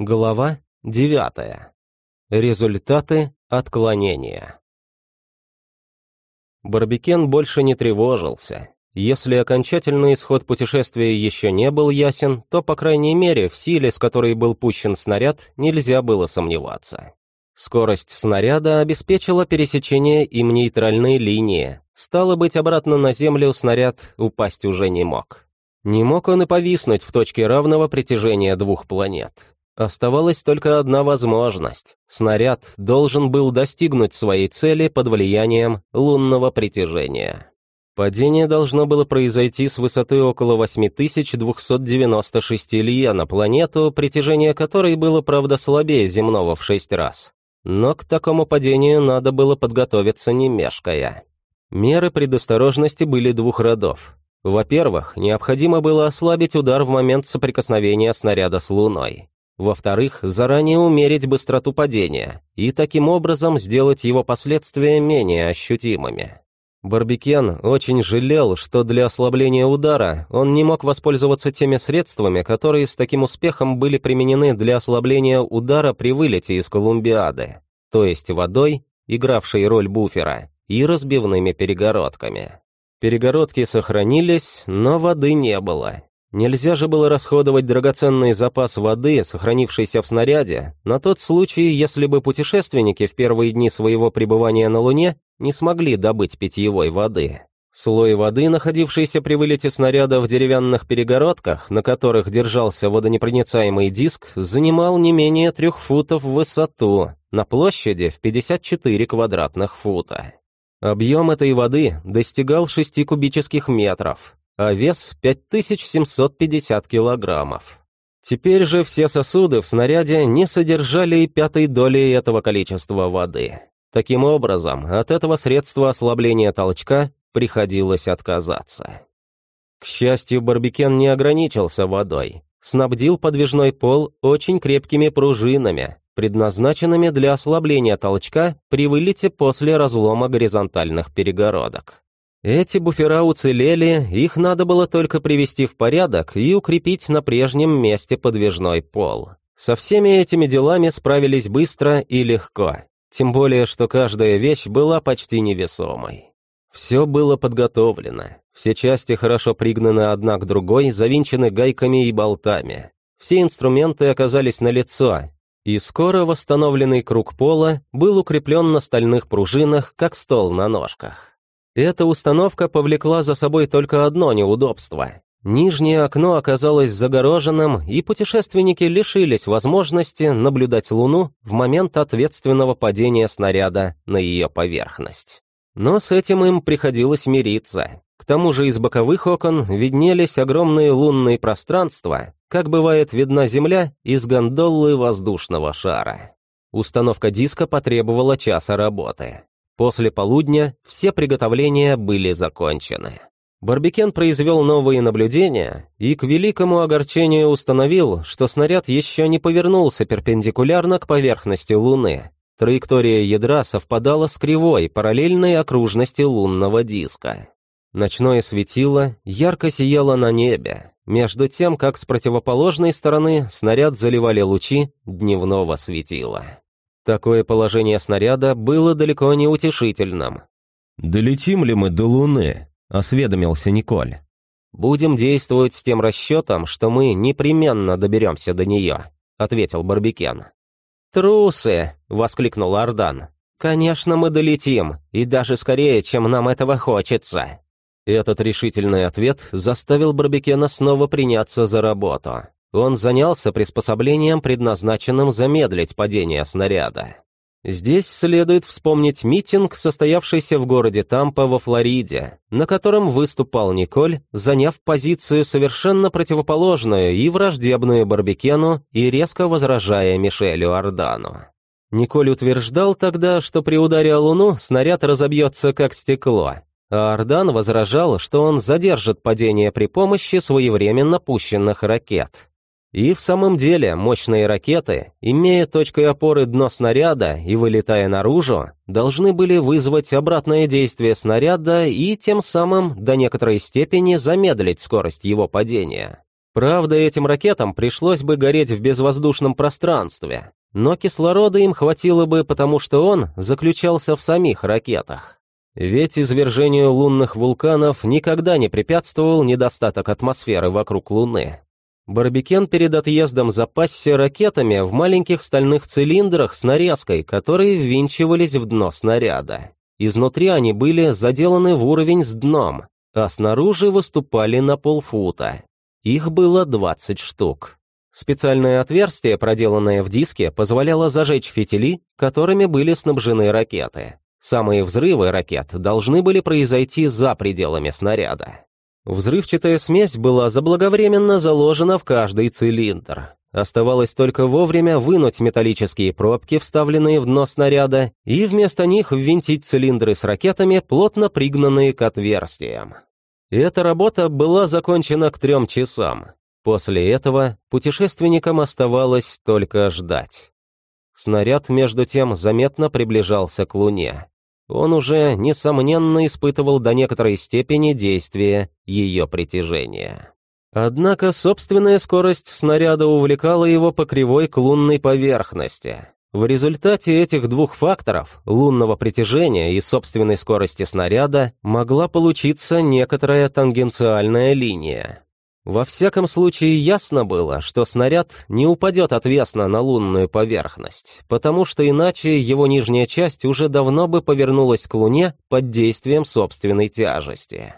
Глава 9. Результаты отклонения. Барбикен больше не тревожился. Если окончательный исход путешествия еще не был ясен, то, по крайней мере, в силе, с которой был пущен снаряд, нельзя было сомневаться. Скорость снаряда обеспечила пересечение им нейтральной линии. Стало быть, обратно на Землю снаряд упасть уже не мог. Не мог он и повиснуть в точке равного притяжения двух планет. Оставалась только одна возможность. Снаряд должен был достигнуть своей цели под влиянием лунного притяжения. Падение должно было произойти с высоты около 8296 лье на планету, притяжение которой было, правда, слабее земного в шесть раз. Но к такому падению надо было подготовиться не мешкая. Меры предосторожности были двух родов. Во-первых, необходимо было ослабить удар в момент соприкосновения снаряда с Луной. Во-вторых, заранее умерить быстроту падения и таким образом сделать его последствия менее ощутимыми. Барбикен очень жалел, что для ослабления удара он не мог воспользоваться теми средствами, которые с таким успехом были применены для ослабления удара при вылете из Колумбиады, то есть водой, игравшей роль буфера, и разбивными перегородками. Перегородки сохранились, но воды не было. Нельзя же было расходовать драгоценный запас воды, сохранившийся в снаряде, на тот случай, если бы путешественники в первые дни своего пребывания на Луне не смогли добыть питьевой воды. Слой воды, находившийся при вылете снаряда в деревянных перегородках, на которых держался водонепроницаемый диск, занимал не менее трех футов в высоту, на площади в 54 квадратных фута. Объем этой воды достигал 6 кубических метров, а вес 5750 килограммов. Теперь же все сосуды в снаряде не содержали и пятой доли этого количества воды. Таким образом, от этого средства ослабления толчка приходилось отказаться. К счастью, Барбикен не ограничился водой. Снабдил подвижной пол очень крепкими пружинами, предназначенными для ослабления толчка при вылете после разлома горизонтальных перегородок. Эти буфера уцелели, их надо было только привести в порядок и укрепить на прежнем месте подвижной пол. Со всеми этими делами справились быстро и легко, тем более, что каждая вещь была почти невесомой. Все было подготовлено, все части хорошо пригнаны одна к другой, завинчены гайками и болтами. Все инструменты оказались налицо, и скоро восстановленный круг пола был укреплен на стальных пружинах, как стол на ножках. Эта установка повлекла за собой только одно неудобство. Нижнее окно оказалось загороженным, и путешественники лишились возможности наблюдать Луну в момент ответственного падения снаряда на ее поверхность. Но с этим им приходилось мириться. К тому же из боковых окон виднелись огромные лунные пространства, как бывает видна Земля из гондолы воздушного шара. Установка диска потребовала часа работы. После полудня все приготовления были закончены. Барбикен произвел новые наблюдения и к великому огорчению установил, что снаряд еще не повернулся перпендикулярно к поверхности Луны. Траектория ядра совпадала с кривой, параллельной окружности лунного диска. Ночное светило ярко сияло на небе, между тем, как с противоположной стороны снаряд заливали лучи дневного светила. Такое положение снаряда было далеко не утешительным. «Долетим ли мы до Луны?» — осведомился Николь. «Будем действовать с тем расчетом, что мы непременно доберемся до нее», — ответил Барбикен. «Трусы!» — воскликнул Ардан. «Конечно, мы долетим, и даже скорее, чем нам этого хочется». Этот решительный ответ заставил Барбекена снова приняться за работу. Он занялся приспособлением, предназначенным замедлить падение снаряда. Здесь следует вспомнить митинг, состоявшийся в городе Тампа во Флориде, на котором выступал Николь, заняв позицию совершенно противоположную и враждебную Барбекену и резко возражая Мишелю Ордану. Николь утверждал тогда, что при ударе о Луну снаряд разобьется как стекло, а Ардан возражал, что он задержит падение при помощи своевременно пущенных ракет. И в самом деле мощные ракеты, имея точкой опоры дно снаряда и вылетая наружу, должны были вызвать обратное действие снаряда и тем самым до некоторой степени замедлить скорость его падения. Правда, этим ракетам пришлось бы гореть в безвоздушном пространстве, но кислорода им хватило бы, потому что он заключался в самих ракетах. Ведь извержению лунных вулканов никогда не препятствовал недостаток атмосферы вокруг Луны. Барбекен перед отъездом запасся ракетами в маленьких стальных цилиндрах с нарезкой, которые ввинчивались в дно снаряда. Изнутри они были заделаны в уровень с дном, а снаружи выступали на полфута. Их было 20 штук. Специальное отверстие, проделанное в диске, позволяло зажечь фитили, которыми были снабжены ракеты. Самые взрывы ракет должны были произойти за пределами снаряда. Взрывчатая смесь была заблаговременно заложена в каждый цилиндр. Оставалось только вовремя вынуть металлические пробки, вставленные в дно снаряда, и вместо них ввинтить цилиндры с ракетами, плотно пригнанные к отверстиям. Эта работа была закончена к трем часам. После этого путешественникам оставалось только ждать. Снаряд, между тем, заметно приближался к Луне он уже, несомненно, испытывал до некоторой степени действия ее притяжения. Однако собственная скорость снаряда увлекала его по кривой к лунной поверхности. В результате этих двух факторов, лунного притяжения и собственной скорости снаряда, могла получиться некоторая тангенциальная линия. Во всяком случае, ясно было, что снаряд не упадет отвесно на лунную поверхность, потому что иначе его нижняя часть уже давно бы повернулась к Луне под действием собственной тяжести.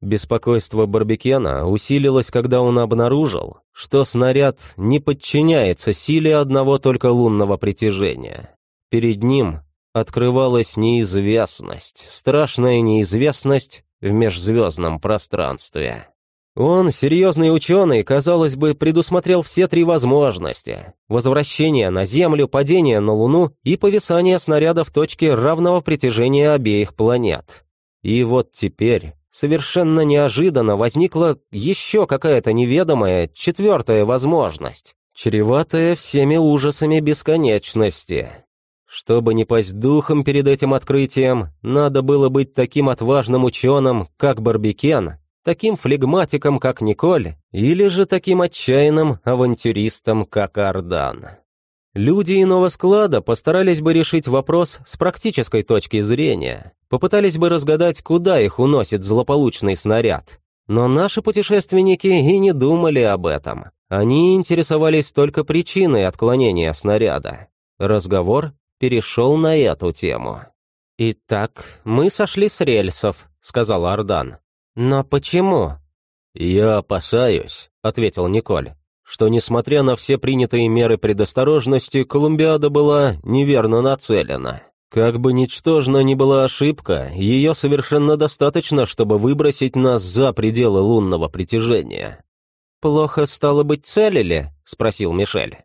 Беспокойство Барбекена усилилось, когда он обнаружил, что снаряд не подчиняется силе одного только лунного притяжения. Перед ним открывалась неизвестность, страшная неизвестность в межзвездном пространстве. Он, серьезный ученый, казалось бы, предусмотрел все три возможности. Возвращение на Землю, падение на Луну и повисание снаряда в точке равного притяжения обеих планет. И вот теперь, совершенно неожиданно, возникла еще какая-то неведомая четвертая возможность, чреватая всеми ужасами бесконечности. Чтобы не пасть духом перед этим открытием, надо было быть таким отважным ученым, как Барбикен, таким флегматиком, как Николь, или же таким отчаянным авантюристом, как Ардан. Люди иного склада постарались бы решить вопрос с практической точки зрения, попытались бы разгадать, куда их уносит злополучный снаряд. Но наши путешественники и не думали об этом. Они интересовались только причиной отклонения снаряда. Разговор перешел на эту тему. «Итак, мы сошли с рельсов», — сказал Ардан. «Но почему?» «Я опасаюсь», — ответил Николь, «что, несмотря на все принятые меры предосторожности, Колумбиада была неверно нацелена. Как бы ничтожна ни была ошибка, ее совершенно достаточно, чтобы выбросить нас за пределы лунного притяжения». «Плохо стало быть целили?» — спросил Мишель.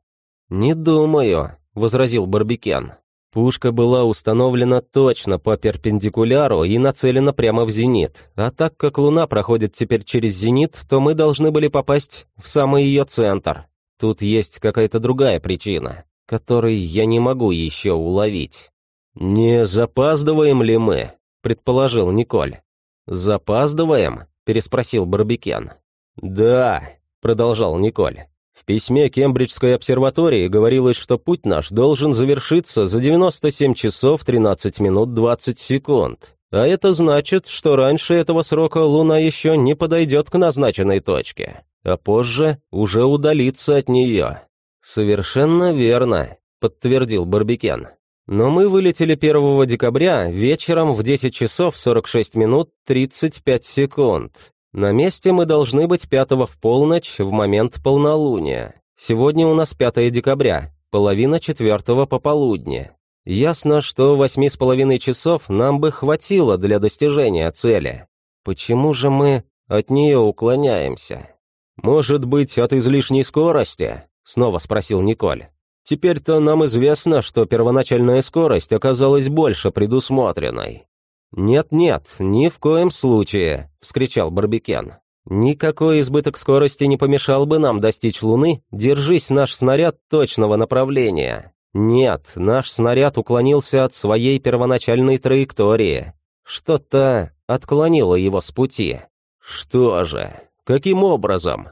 «Не думаю», — возразил Барбикен. Пушка была установлена точно по перпендикуляру и нацелена прямо в зенит, а так как Луна проходит теперь через зенит, то мы должны были попасть в самый ее центр. Тут есть какая-то другая причина, которой я не могу еще уловить. «Не запаздываем ли мы?» — предположил Николь. «Запаздываем?» — переспросил Барбикен. «Да», — продолжал Николь. В письме Кембриджской обсерватории говорилось, что путь наш должен завершиться за 97 часов 13 минут 20 секунд. А это значит, что раньше этого срока Луна еще не подойдет к назначенной точке, а позже уже удалится от нее. «Совершенно верно», — подтвердил Барбикен. «Но мы вылетели 1 декабря вечером в 10 часов 46 минут 35 секунд. На месте мы должны быть пятого в полночь в момент полнолуния. Сегодня у нас 5 декабря, половина четвертого пополудни. Ясно, что восьми с половиной часов нам бы хватило для достижения цели. Почему же мы от нее уклоняемся? Может быть, от излишней скорости? Снова спросил Николь. Теперь-то нам известно, что первоначальная скорость оказалась больше предусмотренной. «Нет-нет, ни в коем случае», — вскричал Барбекен. «Никакой избыток скорости не помешал бы нам достичь Луны, держись наш снаряд точного направления. Нет, наш снаряд уклонился от своей первоначальной траектории. Что-то отклонило его с пути. Что же? Каким образом?»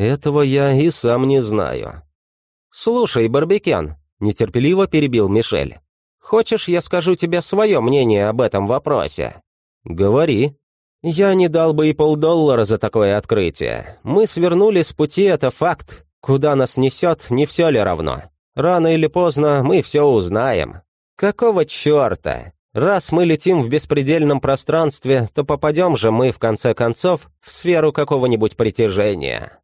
Этого я и сам не знаю. Слушай, Барбекен, нетерпеливо перебил Мишель. Хочешь, я скажу тебе свое мнение об этом вопросе? Говори. Я не дал бы и полдоллара за такое открытие. Мы свернули с пути, это факт. Куда нас несет, не все ли равно? Рано или поздно мы все узнаем. Какого черта? Раз мы летим в беспредельном пространстве, то попадем же мы, в конце концов, в сферу какого-нибудь притяжения.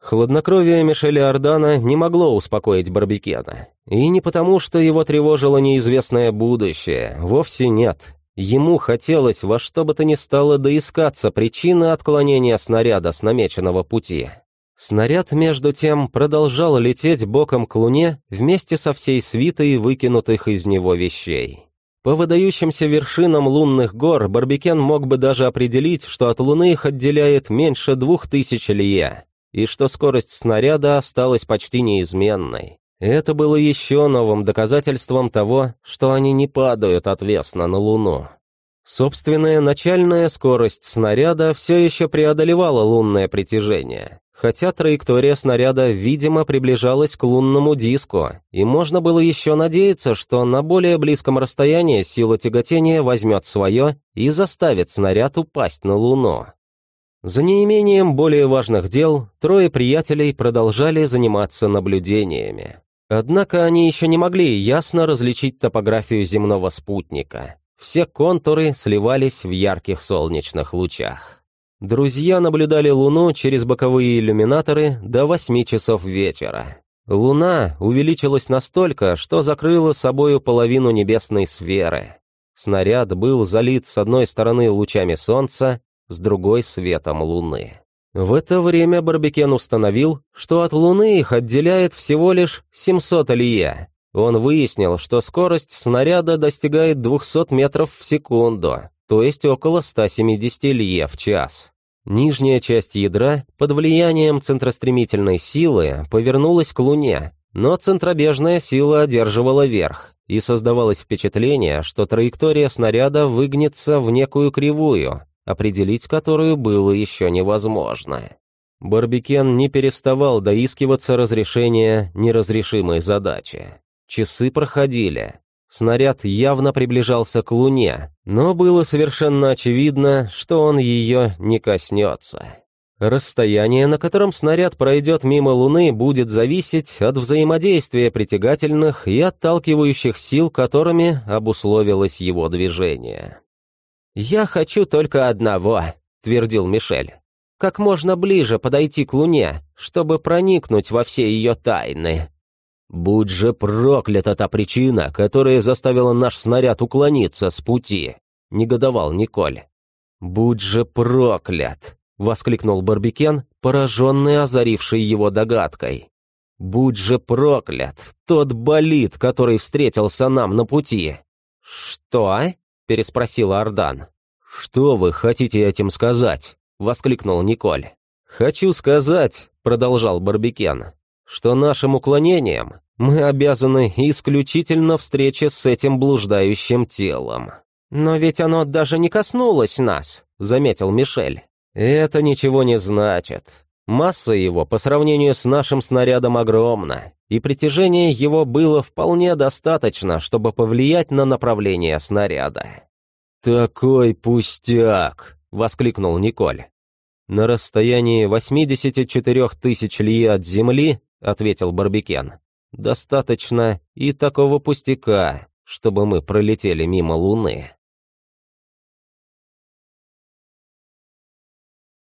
Хладнокровие Мишеля Ордана не могло успокоить Барбекена. И не потому, что его тревожило неизвестное будущее, вовсе нет. Ему хотелось во что бы то ни стало доискаться причины отклонения снаряда с намеченного пути. Снаряд, между тем, продолжал лететь боком к Луне вместе со всей свитой выкинутых из него вещей. По выдающимся вершинам лунных гор Барбекен мог бы даже определить, что от Луны их отделяет меньше двух тысяч лье, и что скорость снаряда осталась почти неизменной. Это было еще новым доказательством того, что они не падают отвесно на Луну. Собственная начальная скорость снаряда все еще преодолевала лунное притяжение, хотя траектория снаряда, видимо, приближалась к лунному диску, и можно было еще надеяться, что на более близком расстоянии сила тяготения возьмет свое и заставит снаряд упасть на Луну. За неимением более важных дел, трое приятелей продолжали заниматься наблюдениями. Однако они еще не могли ясно различить топографию земного спутника. Все контуры сливались в ярких солнечных лучах. Друзья наблюдали Луну через боковые иллюминаторы до восьми часов вечера. Луна увеличилась настолько, что закрыла собою половину небесной сферы. Снаряд был залит с одной стороны лучами солнца, с другой — светом Луны. В это время Барбекен установил, что от Луны их отделяет всего лишь 700 лье. Он выяснил, что скорость снаряда достигает 200 метров в секунду, то есть около 170 лье в час. Нижняя часть ядра под влиянием центростремительной силы повернулась к Луне, но центробежная сила одерживала верх, и создавалось впечатление, что траектория снаряда выгнется в некую кривую, определить которую было еще невозможно. Барбикен не переставал доискиваться разрешения неразрешимой задачи. Часы проходили, Снаряд явно приближался к Луне, но было совершенно очевидно, что он ее не коснется. Расстояние, на котором снаряд пройдет мимо Луны, будет зависеть от взаимодействия притягательных и отталкивающих сил, которыми обусловилось его движение. «Я хочу только одного», — твердил Мишель. «Как можно ближе подойти к Луне, чтобы проникнуть во все ее тайны». «Будь же проклята та причина, которая заставила наш снаряд уклониться с пути!» — негодовал Николь. «Будь же проклят!» — воскликнул Барбикен, пораженный озаривший его догадкой. «Будь же проклят! Тот болид, который встретился нам на пути!» «Что?» — переспросил Ардан. «Что вы хотите этим сказать?» — воскликнул Николь. «Хочу сказать», — продолжал Барбикен, что нашим уклонением мы обязаны исключительно встрече с этим блуждающим телом. «Но ведь оно даже не коснулось нас», — заметил Мишель. «Это ничего не значит. Масса его по сравнению с нашим снарядом огромна, и притяжение его было вполне достаточно, чтобы повлиять на направление снаряда». «Такой пустяк!» — воскликнул Николь. «На расстоянии 84 тысяч ли от Земли — ответил Барбикен. «Достаточно и такого пустяка, чтобы мы пролетели мимо Луны».